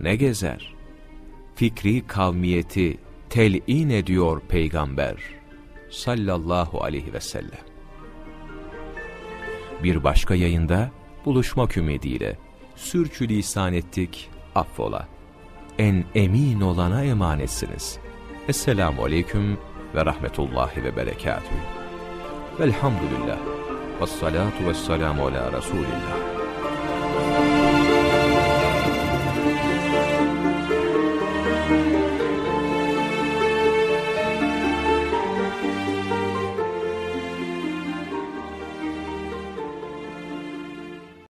Ne gezer? fikri kavmiyeti telin ediyor peygamber sallallahu aleyhi ve sellem. Bir başka yayında buluşmak ümidiyle sürçülisan ettik affola. En emin olana emanetsiniz. Esselamu aleyküm ve rahmetullahi ve berekatühü. Velhamdülillah. Vessalatu vesselamu ala Resulillah.